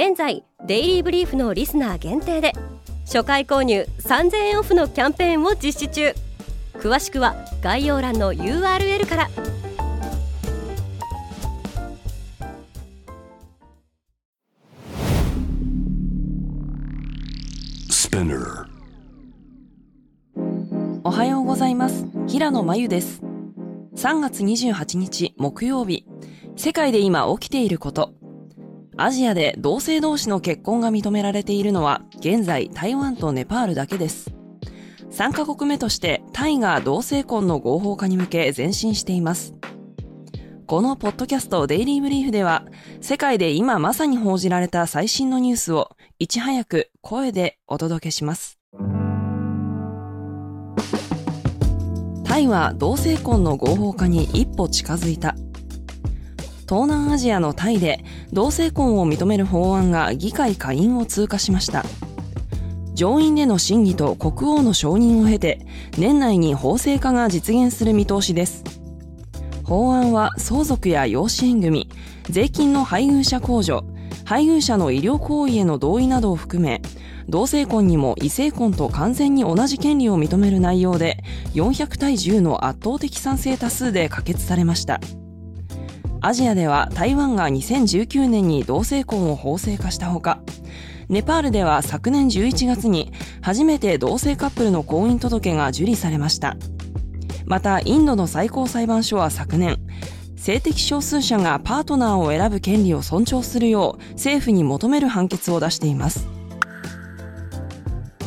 現在デイリーブリーフのリスナー限定で初回購入3000円オフのキャンペーンを実施中。詳しくは概要欄の URL から。おはようございます。平野真由です。3月28日木曜日。世界で今起きていることアジアで同性同士の結婚が認められているのは現在台湾とネパールだけです。3カ国目としてタイが同性婚の合法化に向け前進しています。このポッドキャストデイリーブリーフでは世界で今まさに報じられた最新のニュースをいち早く声でお届けします。タイは同性婚の合法化に一歩近づいた。東南アジアのタイで同性婚を認める法案が議会下院を通過しました。上院での審議と国王の承認を経て年内に法制化が実現する見通しです。法案は相続や養子縁組税金の配偶者控除配偶者の医療行為への同意などを含め同性婚にも異性婚と完全に同じ権利を認める内容で400対10の圧倒的賛成多数で可決されました。アジアでは台湾が2019年に同性婚を法制化したほか、ネパールでは昨年11月に初めて同性カップルの婚姻届が受理されました。また、インドの最高裁判所は昨年、性的少数者がパートナーを選ぶ権利を尊重するよう政府に求める判決を出しています。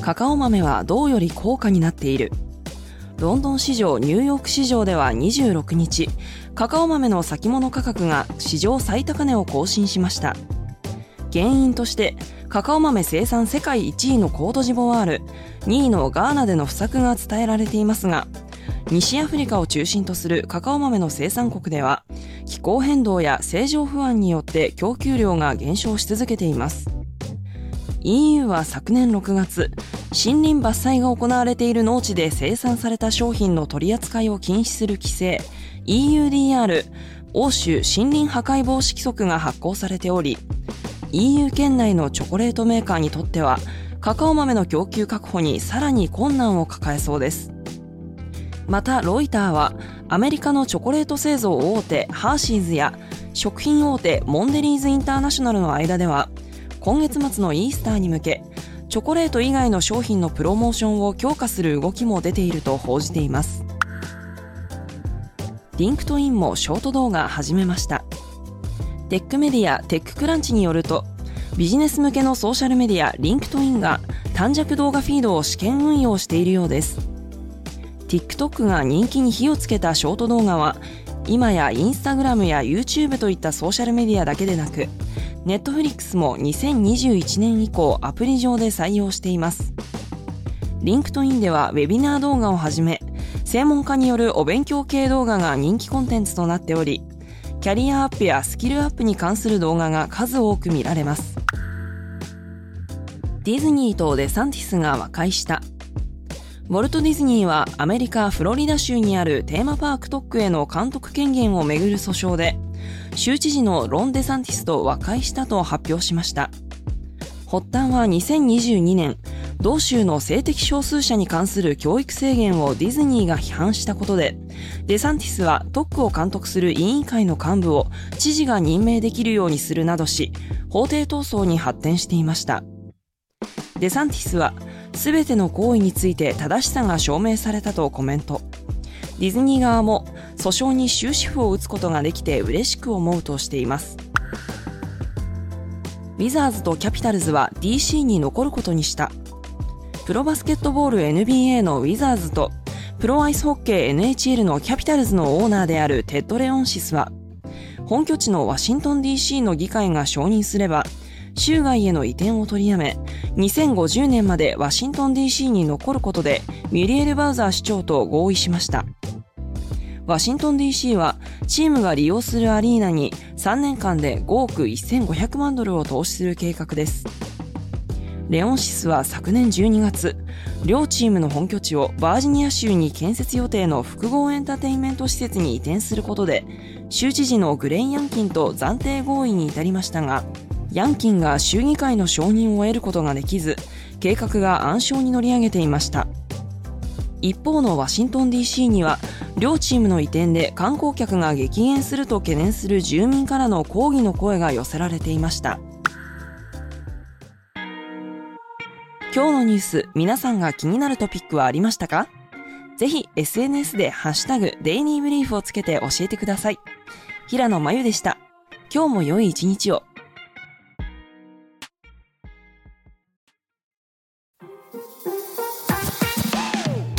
カカオ豆は銅より高価になっている。ロンドン市場、ニューヨーク市場では26日、カカオ豆の先物価格が史上最高値を更新しました。原因として、カカオ豆生産世界1位のコートジボワール、2位のガーナでの不作が伝えられていますが、西アフリカを中心とするカカオ豆の生産国では、気候変動や政情不安によって供給量が減少し続けています。EU は昨年6月、森林伐採が行われている農地で生産された商品の取り扱いを禁止する規制 EUDR 欧州森林破壊防止規則が発行されており EU 圏内のチョコレートメーカーにとってはカカオ豆の供給確保にさらに困難を抱えそうです。またロイターはアメリカのチョコレート製造大手ハーシーズや食品大手モンデリーズインターナショナルの間では今月末のイースターに向けチョコレート以外の商品のプロモーションを強化する動きも出ていると報じています。リンクトインもショート動画始めましたテックメディアテッククランチによるとビジネス向けのソーシャルメディアリンクトインが短尺動画フィードを試験運用しているようです TikTok が人気に火をつけたショート動画は今やインスタグラムや YouTube といったソーシャルメディアだけでなくネットフリックスも2021年以降アプリ上で採用しています。リンクトインではウェビナー動画をはじめ、専門家によるお勉強系動画が人気コンテンツとなっており、キャリアアップやスキルアップに関する動画が数多く見られます。ディズニーとデサンティスが和解した。ウォルト・ディズニーはアメリカ・フロリダ州にあるテーマパーク特区への監督権限をめぐる訴訟で、州知事のロン・デサンティスと和解したと発表しました。発端は2022年、同州の性的少数者に関する教育制限をディズニーが批判したことで、デサンティスは特区を監督する委員会の幹部を知事が任命できるようにするなどし、法廷闘争に発展していました。デサンティスは、すべての行為について正しさが証明されたとコメント。ディズニー側も訴訟に終止符を打つことができて嬉しく思うとしていますウィザーズとキャピタルズは DC に残ることにしたプロバスケットボール NBA のウィザーズとプロアイスホッケー NHL のキャピタルズのオーナーであるテッド・レオンシスは本拠地のワシントン DC の議会が承認すれば州外への移転を取りやめ2050年までワシントン DC に残ることでミリエル・バウザー市長と合意しました。ワシントン DC はチームが利用するアリーナに3年間で5億1500万ドルを投資する計画です。レオンシスは昨年12月両チームの本拠地をバージニア州に建設予定の複合エンターテインメント施設に移転することで州知事のグレイン・ヤンキンと暫定合意に至りましたがヤンキンが州議会の承認を得ることができず計画が暗礁に乗り上げていました。一方のワシントン DC には両チームの移転で観光客が激減すると懸念する住民からの抗議の声が寄せられていました。今日のニュース皆さんが気になるトピックはありましたか？ぜひ SNS でハッシュタグデイリーブリーフをつけて教えてください。平野真由でした。今日も良い一日を。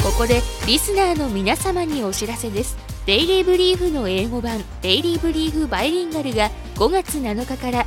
ここでリスナーの皆様にお知らせです。デイリーブリーフの英語版デイリーブリーフバイリンガルが5月7日から